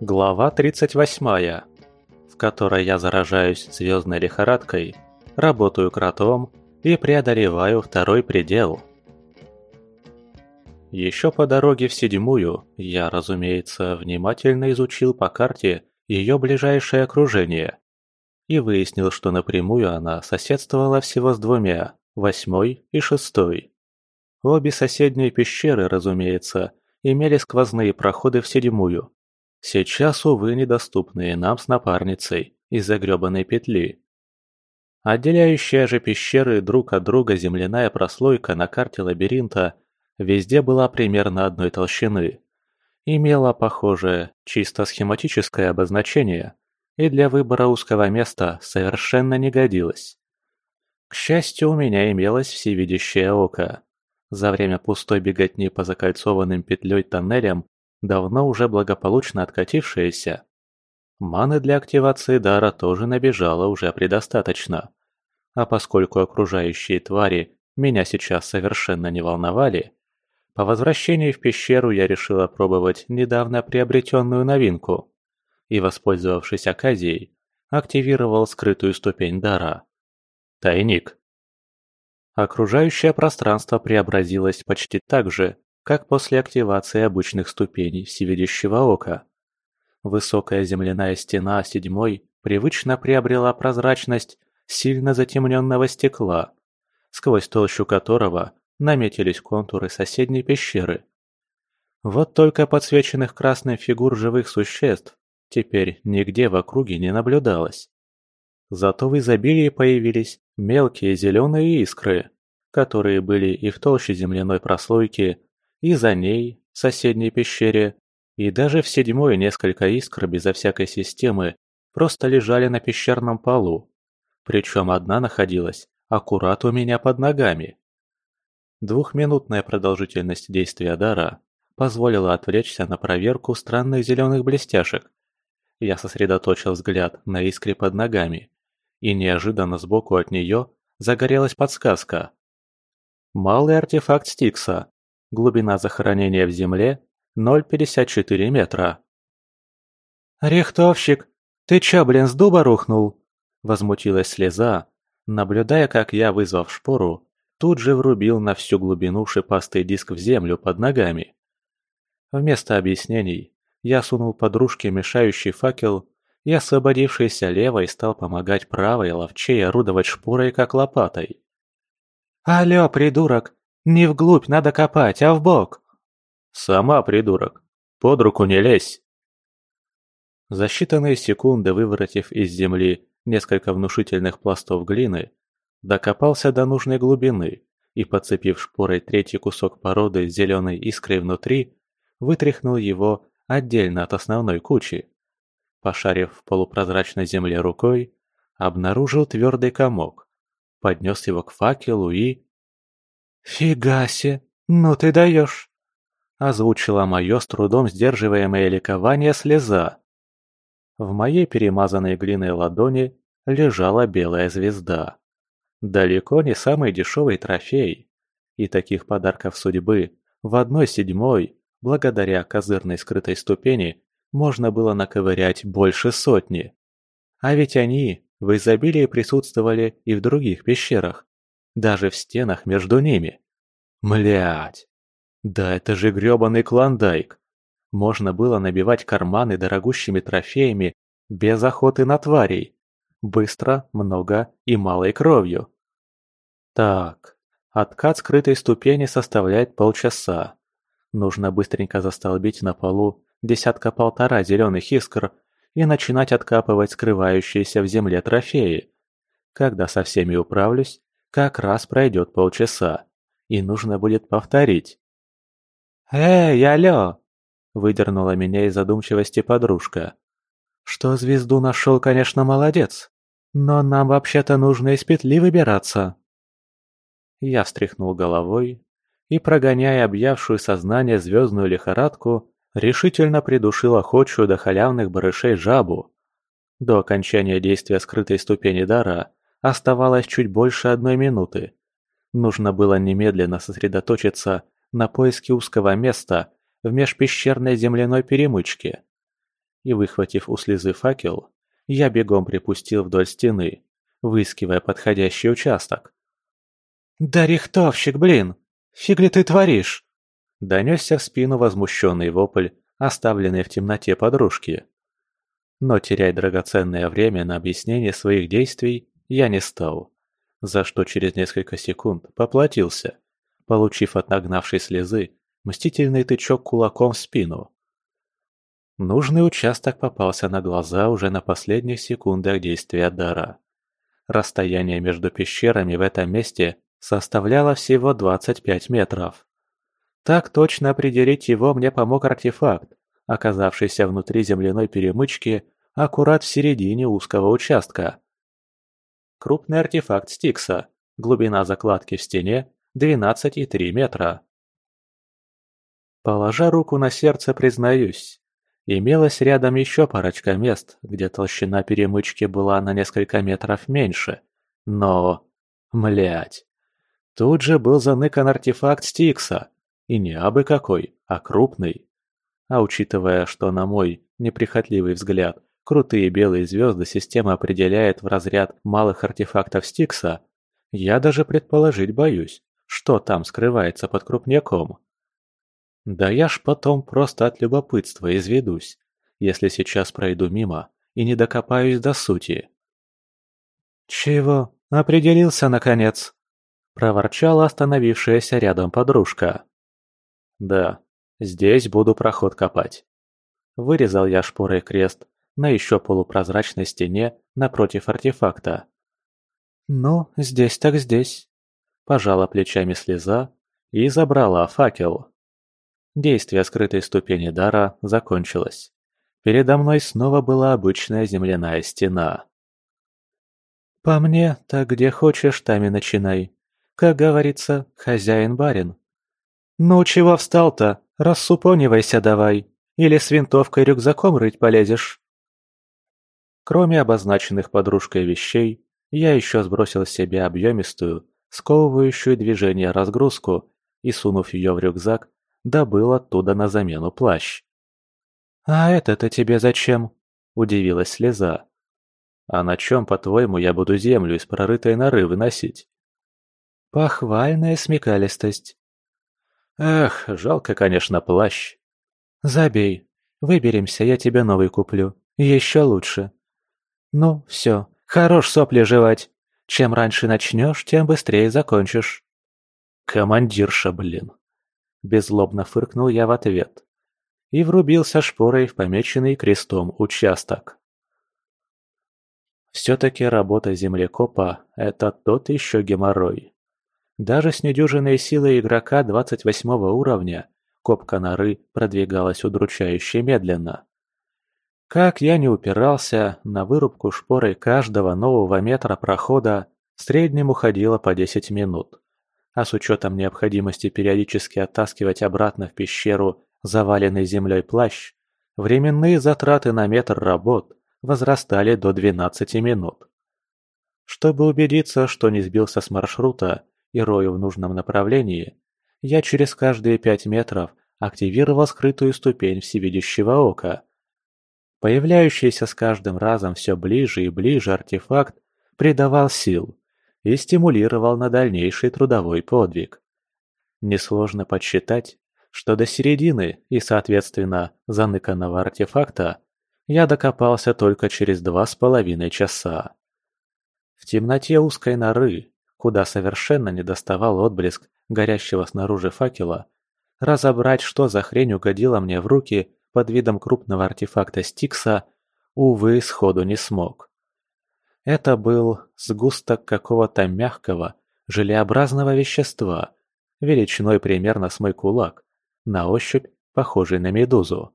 Глава 38, в которой я заражаюсь звездной лихорадкой, работаю кротом и преодолеваю второй предел. Еще по дороге в седьмую я, разумеется, внимательно изучил по карте ее ближайшее окружение и выяснил, что напрямую она соседствовала всего с двумя, восьмой и шестой. Обе соседние пещеры, разумеется, имели сквозные проходы в седьмую, сейчас, увы, недоступные нам с напарницей из-за грёбаной петли. Отделяющая же пещеры друг от друга земляная прослойка на карте лабиринта везде была примерно одной толщины. Имела, похоже, чисто схематическое обозначение и для выбора узкого места совершенно не годилась. К счастью, у меня имелось всевидящее око. За время пустой беготни по закольцованным петлей тоннелям, давно уже благополучно откатившееся, Маны для активации дара тоже набежало уже предостаточно. А поскольку окружающие твари меня сейчас совершенно не волновали, по возвращении в пещеру я решил опробовать недавно приобретенную новинку и, воспользовавшись оказией, активировал скрытую ступень дара. Тайник. Окружающее пространство преобразилось почти так же, как после активации обычных ступеней всевидящего ока. Высокая земляная стена седьмой привычно приобрела прозрачность сильно затемненного стекла, сквозь толщу которого наметились контуры соседней пещеры. Вот только подсвеченных красным фигур живых существ теперь нигде в округе не наблюдалось. Зато в изобилии появились мелкие зеленые искры, которые были и в толще земляной прослойки, и за ней, в соседней пещере, и даже в седьмой несколько искр безо всякой системы просто лежали на пещерном полу. Причем одна находилась аккурат у меня под ногами. Двухминутная продолжительность действия дара позволила отвлечься на проверку странных зеленых блестяшек. Я сосредоточил взгляд на искре под ногами, и неожиданно сбоку от нее загорелась подсказка. Малый артефакт Стикса. Глубина захоронения в земле 0,54 метра. «Рихтовщик, ты чё, блин, с дуба рухнул?» Возмутилась слеза, наблюдая, как я, вызвав шпору, тут же врубил на всю глубину шипастый диск в землю под ногами. Вместо объяснений я сунул подружке мешающий факел и, освободившийся левой, стал помогать правой ловчей орудовать шпорой, как лопатой. «Алло, придурок! Не вглубь надо копать, а вбок!» «Сама, придурок! Под руку не лезь!» За считанные секунды, выворотив из земли несколько внушительных пластов глины, докопался до нужной глубины и, подцепив шпорой третий кусок породы с зеленой искрой внутри, вытряхнул его отдельно от основной кучи. Пошарив в полупрозрачной земле рукой, обнаружил твердый комок, поднес его к факелу и... «Фига себе! Ну ты даешь!» Озвучила мое с трудом сдерживаемое ликование слеза. В моей перемазанной глиной ладони лежала белая звезда. Далеко не самый дешевый трофей. И таких подарков судьбы в одной седьмой, благодаря козырной скрытой ступени, можно было наковырять больше сотни. А ведь они в изобилии присутствовали и в других пещерах, даже в стенах между ними. Млять! Да это же грёбаный клондайк! Можно было набивать карманы дорогущими трофеями без охоты на тварей. Быстро, много и малой кровью. Так, откат скрытой ступени составляет полчаса. Нужно быстренько застолбить на полу десятка-полтора зеленых искр и начинать откапывать скрывающиеся в земле трофеи. Когда со всеми управлюсь, как раз пройдет полчаса, и нужно будет повторить. «Эй, алло!» – выдернула меня из задумчивости подружка. «Что звезду нашел, конечно, молодец, но нам вообще-то нужно из петли выбираться». Я встряхнул головой и, прогоняя объявшую сознание звездную лихорадку, решительно придушил охочую до халявных барышей жабу. До окончания действия скрытой ступени дара оставалось чуть больше одной минуты. Нужно было немедленно сосредоточиться на поиске узкого места в межпещерной земляной перемычке. и, выхватив у слезы факел, я бегом припустил вдоль стены, выискивая подходящий участок. «Да рихтовщик, блин! Фиг ли ты творишь?» Донесся в спину возмущенный вопль, оставленный в темноте подружки. Но терять драгоценное время на объяснение своих действий я не стал, за что через несколько секунд поплатился, получив от нагнавшей слезы мстительный тычок кулаком в спину. Нужный участок попался на глаза уже на последних секундах действия дара. Расстояние между пещерами в этом месте составляло всего 25 метров. Так точно определить его мне помог артефакт, оказавшийся внутри земляной перемычки аккурат в середине узкого участка. Крупный артефакт Стикса, глубина закладки в стене 12,3 метра. Положа руку на сердце, признаюсь, имелось рядом еще парочка мест, где толщина перемычки была на несколько метров меньше. Но... млять. Тут же был заныкан артефакт Стикса, и не абы какой, а крупный. А учитывая, что на мой неприхотливый взгляд, крутые белые звезды система определяет в разряд малых артефактов Стикса, я даже предположить боюсь, что там скрывается под крупняком. Да я ж потом просто от любопытства изведусь, если сейчас пройду мимо и не докопаюсь до сути. «Чего? Определился, наконец?» – проворчала остановившаяся рядом подружка. Да, здесь буду проход копать. Вырезал я шпорой крест на еще полупрозрачной стене напротив артефакта. «Ну, здесь так здесь», – пожала плечами слеза и забрала факел. Действие скрытой ступени дара закончилось. Передо мной снова была обычная земляная стена. «По мне, так где хочешь, там и начинай. Как говорится, хозяин-барин. «Ну чего встал-то? Рассупонивайся давай. Или с винтовкой рюкзаком рыть полезешь?» Кроме обозначенных подружкой вещей, я еще сбросил с себя объемистую, сковывающую движение разгрузку и, сунув ее в рюкзак, добыл оттуда на замену плащ. «А это-то тебе зачем?» – удивилась слеза. «А на чем, по-твоему, я буду землю из прорытой норы выносить?» «Похвальная смекалистость. Эх, жалко, конечно, плащ. Забей. Выберемся, я тебе новый куплю. Еще лучше. Ну, все. Хорош сопли жевать. Чем раньше начнешь, тем быстрее закончишь. Командирша, блин. Беззлобно фыркнул я в ответ. И врубился шпорой в помеченный крестом участок. Все-таки работа землекопа – это тот еще геморрой. Даже с недюжиной силой игрока 28 уровня копка норы продвигалась удручающе медленно. Как я не упирался, на вырубку шпорой каждого нового метра прохода в среднем уходило по 10 минут. А с учетом необходимости периодически оттаскивать обратно в пещеру заваленный землей плащ, временные затраты на метр работ возрастали до 12 минут. Чтобы убедиться, что не сбился с маршрута, и рою в нужном направлении, я через каждые пять метров активировал скрытую ступень всевидящего ока. Появляющийся с каждым разом все ближе и ближе артефакт придавал сил и стимулировал на дальнейший трудовой подвиг. Несложно подсчитать, что до середины и, соответственно, заныканного артефакта я докопался только через два с половиной часа. В темноте узкой норы куда совершенно не доставал отблеск горящего снаружи факела, разобрать, что за хрень угодила мне в руки под видом крупного артефакта Стикса, увы, сходу не смог. Это был сгусток какого-то мягкого, желеобразного вещества, величиной примерно с мой кулак, на ощупь похожий на медузу.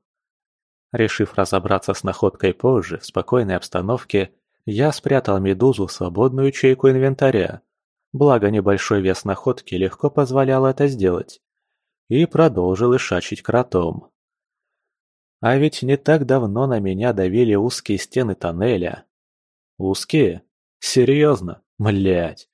Решив разобраться с находкой позже, в спокойной обстановке, я спрятал медузу в свободную ячейку инвентаря, благо небольшой вес находки легко позволял это сделать, и продолжил ишачить кротом. А ведь не так давно на меня давили узкие стены тоннеля. Узкие? Серьезно? Млять.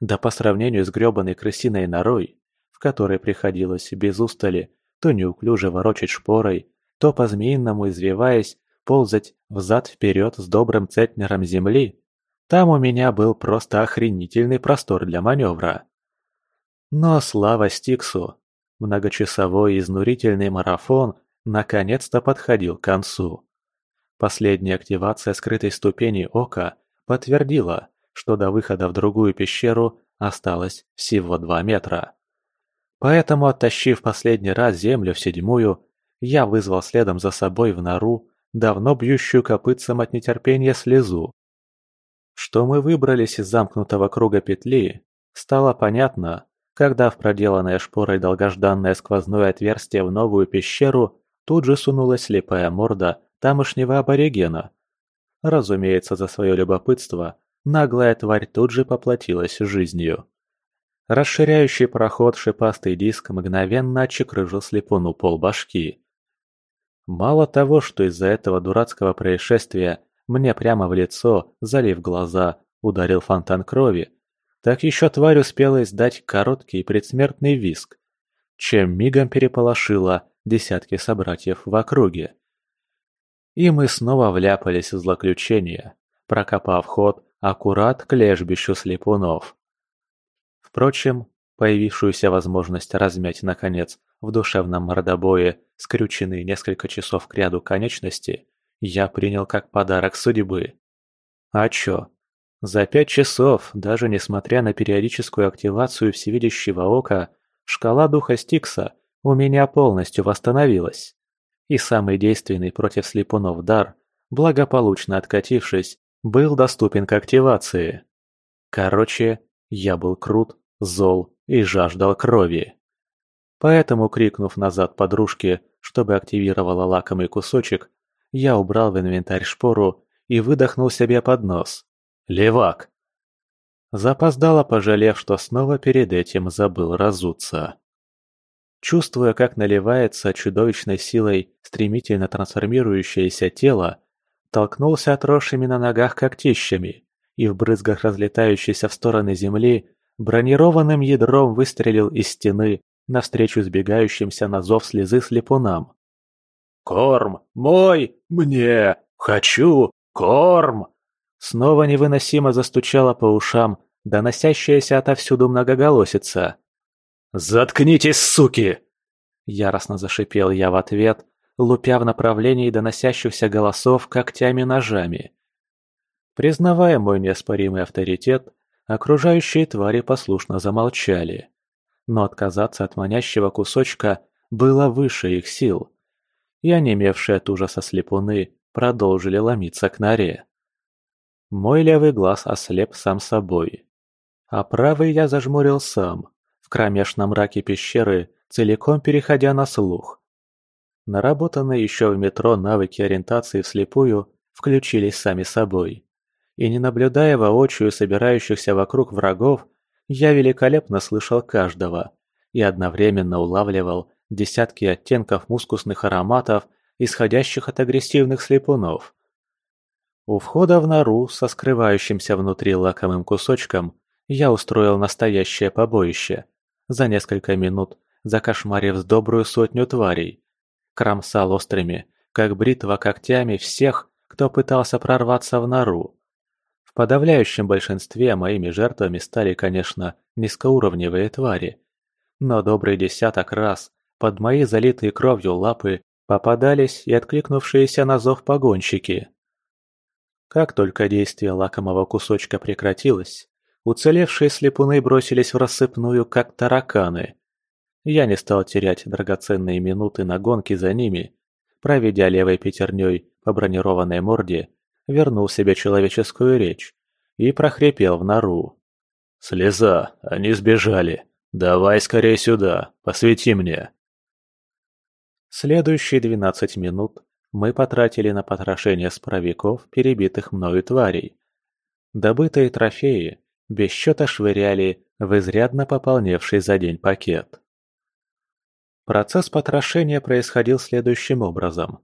Да по сравнению с грёбаной крысиной норой, в которой приходилось без устали то неуклюже ворочать шпорой, то по-змеиному извиваясь, ползать взад-вперед с добрым центнером земли, там у меня был просто охренительный простор для маневра. Но слава Стиксу! Многочасовой изнурительный марафон наконец-то подходил к концу. Последняя активация скрытой ступени ока подтвердила, что до выхода в другую пещеру осталось всего два метра. Поэтому, оттащив последний раз землю в седьмую, я вызвал следом за собой в нору давно бьющую копытцем от нетерпения слезу. Что мы выбрались из замкнутого круга петли, стало понятно, когда в проделанное шпорой долгожданное сквозное отверстие в новую пещеру тут же сунулась слепая морда тамошнего аборигена. Разумеется, за свое любопытство наглая тварь тут же поплатилась жизнью. Расширяющий проход шипастый диск мгновенно отчекрыжил слепуну полбашки. Мало того, что из-за этого дурацкого происшествия мне прямо в лицо, залив глаза, ударил фонтан крови. Так еще тварь успела издать короткий предсмертный виск, чем мигом переполошила десятки собратьев в округе. И мы снова вляпались в злоключение, прокопав ход аккурат к лежбищу слепунов. Впрочем, появившуюся возможность размять, наконец, в душевном мордобое скрюченные несколько часов к ряду конечности, я принял как подарок судьбы. А чё? За пять часов, даже несмотря на периодическую активацию всевидящего ока, шкала духа Стикса у меня полностью восстановилась. И самый действенный против слепунов дар, благополучно откатившись, был доступен к активации. Короче, я был крут, зол и жаждал крови. Поэтому, крикнув назад подружке, чтобы активировала лакомый кусочек, я убрал в инвентарь шпору и выдохнул себе под нос. «Левак!» Запоздало, пожалев, что снова перед этим забыл разуться. Чувствуя, как наливается чудовищной силой стремительно трансформирующееся тело, толкнулся отросшими на ногах когтищами и в брызгах разлетающейся в стороны земли бронированным ядром выстрелил из стены навстречу сбегающимся на зов слезы слепунам. «Корм! Мой! Мне! Хочу! Корм!» Снова невыносимо застучала по ушам доносящаяся отовсюду многоголосица. «Заткнитесь, суки!» Яростно зашипел я в ответ, лупя в направлении доносящихся голосов когтями-ножами. Признавая мой неоспоримый авторитет, окружающие твари послушно замолчали. Но отказаться от манящего кусочка было выше их сил и онемевшие от ужаса слепуны продолжили ломиться к норе. Мой левый глаз ослеп сам собой, а правый я зажмурил сам, кромешном мраке пещеры, целиком переходя на слух. Наработанные еще в метро навыки ориентации вслепую включились сами собой. И не наблюдая воочию собирающихся вокруг врагов, я великолепно слышал каждого и одновременно улавливал десятки оттенков мускусных ароматов, исходящих от агрессивных слепунов. У входа в нору со скрывающимся внутри лакомым кусочком я устроил настоящее побоище. За несколько минут, закошмарив с добрую сотню тварей, кромсал острыми, как бритва когтями всех, кто пытался прорваться в нору. В подавляющем большинстве моими жертвами стали, конечно, низкоуровневые твари, но добрый десяток раз под мои залитые кровью лапы попадались и откликнувшиеся на зов погонщики. Как только действие лакомого кусочка прекратилось, уцелевшие слепуны бросились в рассыпную, как тараканы. Я не стал терять драгоценные минуты на гонке за ними, проведя левой пятерней по бронированной морде, вернул себе человеческую речь и прохрипел в нору. «Слеза, они сбежали. Давай скорее сюда, посвети мне». Следующие двенадцать минут мы потратили на потрошение справиков, перебитых мною тварей. Добытые трофеи без счета швыряли в изрядно пополневший за день пакет. Процесс потрошения происходил следующим образом.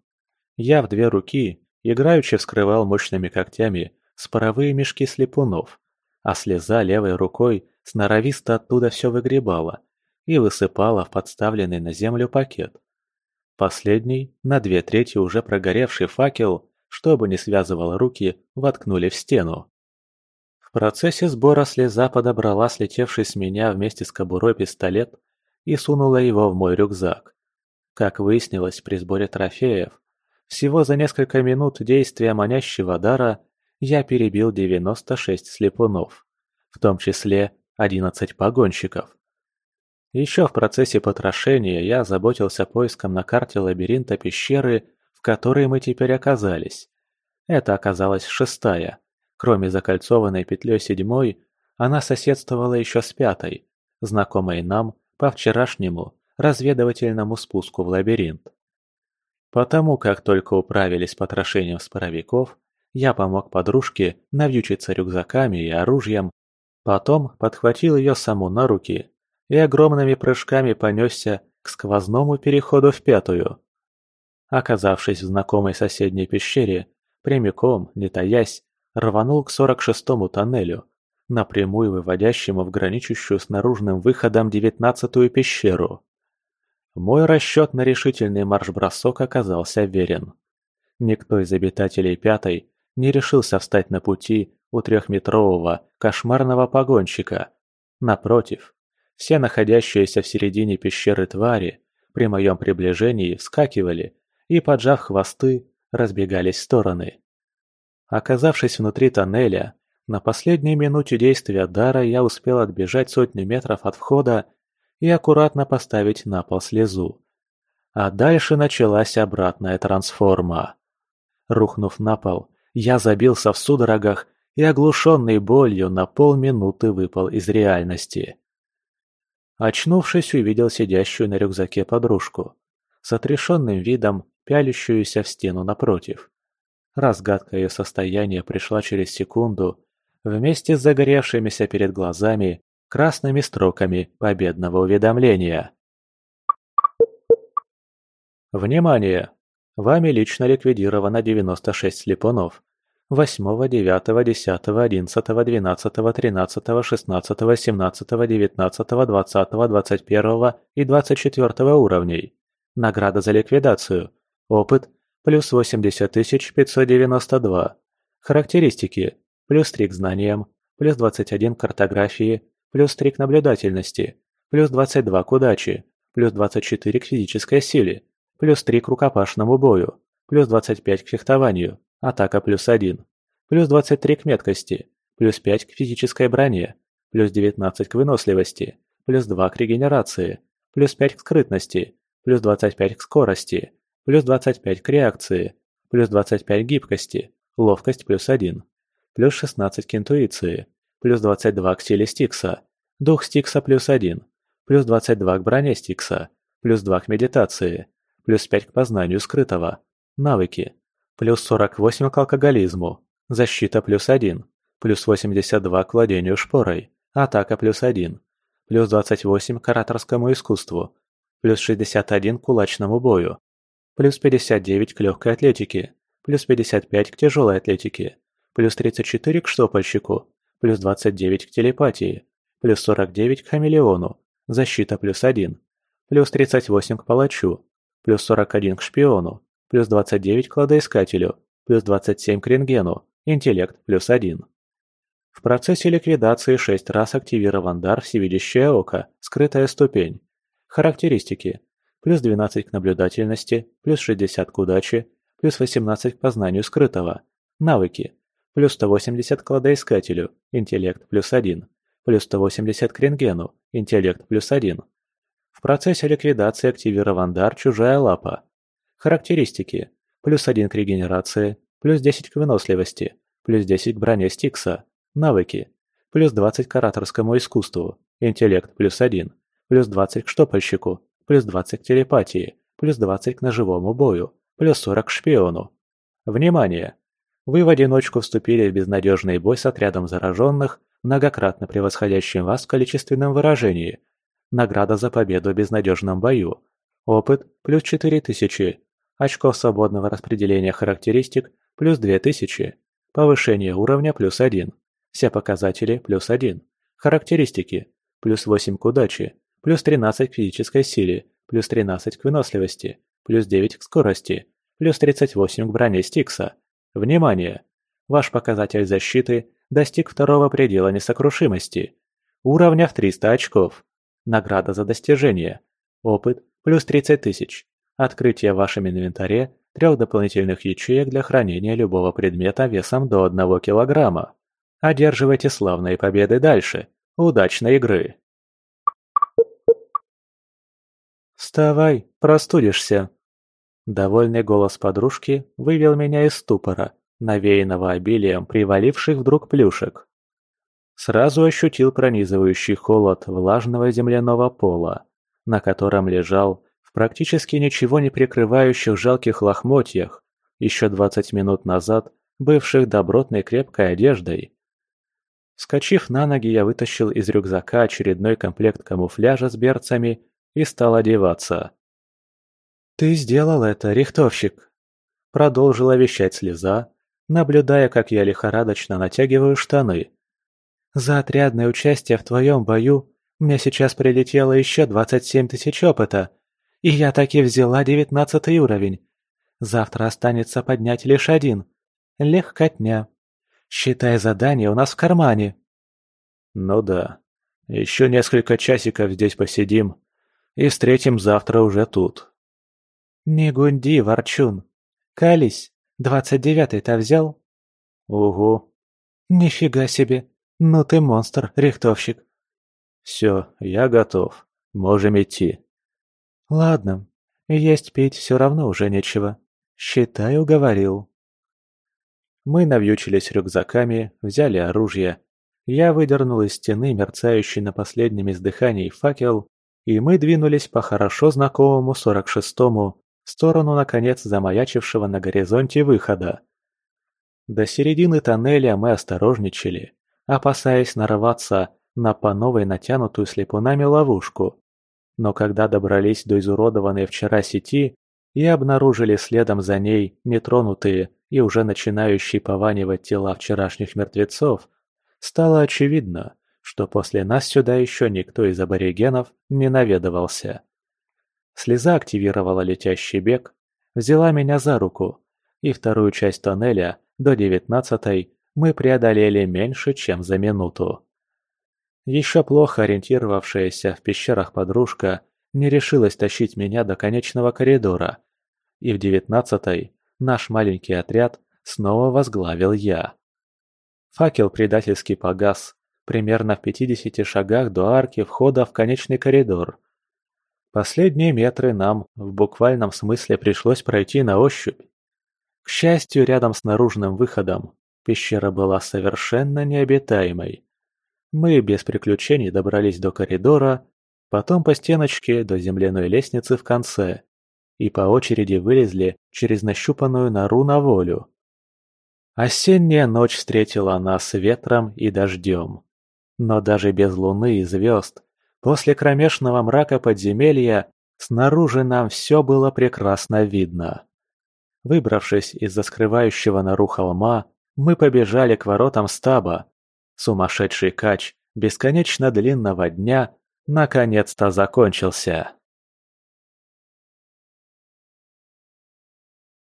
Я в две руки играючи вскрывал мощными когтями споровые мешки слепунов, а слеза левой рукой сноровисто оттуда все выгребала и высыпала в подставленный на землю пакет. Последний, на две трети уже прогоревший факел, чтобы не связывал руки, воткнули в стену. В процессе сбора слеза подобрала слетевший с меня вместе с кобурой пистолет и сунула его в мой рюкзак. Как выяснилось при сборе трофеев, всего за несколько минут действия манящего дара я перебил 96 слепунов, в том числе 11 погонщиков. Еще в процессе потрошения я заботился поиском на карте лабиринта пещеры, в которой мы теперь оказались. Это оказалась шестая. Кроме закольцованной петлей седьмой, она соседствовала еще с пятой, знакомой нам по вчерашнему разведывательному спуску в лабиринт. Потому как только управились потрошением споровиков, я помог подружке навьючиться рюкзаками и оружием, потом подхватил ее саму на руки и огромными прыжками понесся к сквозному переходу в пятую. Оказавшись в знакомой соседней пещере, прямиком, не таясь, рванул к 46-му тоннелю, напрямую выводящему в граничащую с наружным выходом девятнадцатую пещеру. Мой расчет на решительный марш-бросок оказался верен. Никто из обитателей пятой не решился встать на пути у трехметрового кошмарного погонщика. Напротив, все находящиеся в середине пещеры твари при моем приближении вскакивали и, поджав хвосты, разбегались в стороны. Оказавшись внутри тоннеля, на последней минуте действия дара я успел отбежать сотни метров от входа и аккуратно поставить на пол слезу. А дальше началась обратная трансформа. Рухнув на пол, я забился в судорогах и, оглушенный болью, на полминуты выпал из реальности. Очнувшись, увидел сидящую на рюкзаке подружку, с отрешенным видом пялящуюся в стену напротив. Разгадка ее состояния пришла через секунду, вместе с загоревшимися перед глазами красными строками победного уведомления. Внимание! Вами лично ликвидировано 96 слепунов. 8, 9, 10, 11, 12, 13, 16, 17, 19, 20, 21 и 24 уровней. Награда за ликвидацию. Опыт – плюс 80 592. Характеристики – плюс 3 к знаниям, плюс 21 к картографии, плюс 3 к наблюдательности, плюс 22 к удаче, плюс 24 к физической силе, плюс 3 к рукопашному бою, плюс 25 к фехтованию, атака плюс 1, плюс 23 к меткости, плюс 5 к физической броне, плюс 19 к выносливости, плюс 2 к регенерации, плюс 5 к скрытности, плюс 25 к скорости, плюс 25 к реакции, плюс 25 к гибкости, ловкость плюс 1, плюс 16 к интуиции, плюс 22 к силе Стикса, дух Стикса плюс 1, плюс 22 к броне Стикса, плюс 2 к медитации, плюс 5 к познанию скрытого, навыки, плюс 48 к алкоголизму, защита плюс 1, плюс 82 к владению шпорой, атака плюс 1, плюс 28 к ораторскому искусству, плюс 61 к кулачному бою, плюс 59 к легкой атлетике, плюс 55 к тяжелой атлетике, плюс 34 к штопальщику, плюс 29 к телепатии, плюс 49 к хамелеону, защита плюс 1, плюс 38 к палачу, плюс 41 к шпиону, плюс 29 к кладоискателю, плюс 27 к рентгену, интеллект плюс 1. В процессе ликвидации 6 раз активирован дар «Всевидящее око», скрытая ступень. Характеристики. Плюс 12 к наблюдательности, плюс 60 к удаче, плюс 18 к познанию скрытого. Навыки плюс 180 к кладоискателю, интеллект плюс 1, плюс 180 к рентгену, интеллект плюс 1. В процессе ликвидации активирован дар «Чужая лапа». Характеристики. Плюс 1 к регенерации, плюс 10 к выносливости, плюс 10 к броне Стикса. Навыки. Плюс 20 к ораторскому искусству, интеллект плюс 1, плюс 20 к штопальщику, плюс 20 к телепатии, плюс 20 к ножевому бою, плюс 40 к шпиону. Внимание! Вы в одиночку вступили в безнадежный бой с отрядом зараженных, многократно превосходящим вас в количественном выражении. Награда за победу в безнадежном бою. Опыт – плюс 4000. Очков свободного распределения характеристик – плюс 2000. Повышение уровня – плюс 1. Все показатели – плюс 1. Характеристики – плюс 8 к удаче, плюс 13 к физической силе, плюс 13 к выносливости, плюс 9 к скорости, плюс 38 к броне Стикса. Внимание! Ваш показатель защиты достиг второго предела несокрушимости. Уровня в 300 очков. Награда за достижение. Опыт плюс 30 тысяч. Открытие в вашем инвентаре трех дополнительных ячеек для хранения любого предмета весом до 1 килограмма. Одерживайте славные победы дальше. Удачной игры! «Вставай, простудишься!» Довольный голос подружки вывел меня из ступора, навеянного обилием приваливших вдруг плюшек. Сразу ощутил пронизывающий холод влажного земляного пола, на котором лежал в практически ничего не прикрывающих жалких лохмотьях, еще двадцать минут назад бывших добротной крепкой одеждой. Скочив на ноги, я вытащил из рюкзака очередной комплект камуфляжа с берцами и стал одеваться. «Ты сделал это, рихтовщик!» Продолжила вещать слеза, наблюдая, как я лихорадочно натягиваю штаны. «За отрядное участие в твоем бою мне сейчас прилетело еще двадцать семь тысяч опыта, и я таки взяла девятнадцатый уровень. Завтра останется поднять лишь один. Легкотня. Считай задание у нас в кармане». «Ну да. Еще несколько часиков здесь посидим и встретим завтра уже тут». «Не гунди, ворчун. Кались, двадцать девятый-то взял?» «Угу». «Нифига себе. Ну ты монстр, рихтовщик». «Все, я готов. Можем идти». «Ладно. Есть пить все равно уже нечего. Считай, уговорил». Мы навьючились рюкзаками, взяли оружие. Я выдернул из стены мерцающий на последнем издыхании факел, и мы двинулись по хорошо знакомому 46-му в сторону, наконец, замаячившего на горизонте выхода. До середины тоннеля мы осторожничали, опасаясь нарваться на по новой натянутую слепунами ловушку. Но когда добрались до изуродованной вчера сети и обнаружили следом за ней нетронутые и уже начинающие пованивать тела вчерашних мертвецов, стало очевидно, что после нас сюда еще никто из аборигенов не наведывался. Слеза активировала летящий бег, взяла меня за руку, и вторую часть тоннеля, до девятнадцатой, мы преодолели меньше, чем за минуту. Еще плохо ориентировавшаяся в пещерах подружка не решилась тащить меня до конечного коридора, и в девятнадцатой наш маленький отряд снова возглавил я. Факел предательски погас, примерно в пятидесяти шагах до арки входа в конечный коридор. Последние метры нам в буквальном смысле пришлось пройти на ощупь. К счастью, рядом с наружным выходом пещера была совершенно необитаемой. Мы без приключений добрались до коридора, потом по стеночке до земляной лестницы в конце и по очереди вылезли через нащупанную нору на волю. Осенняя ночь встретила нас ветром и дождем. Но даже без луны и звезд, после кромешного мрака подземелья, снаружи нам все было прекрасно видно. Выбравшись из-за скрывающего нору холма, мы побежали к воротам стаба. Сумасшедший кач бесконечно длинного дня наконец-то закончился.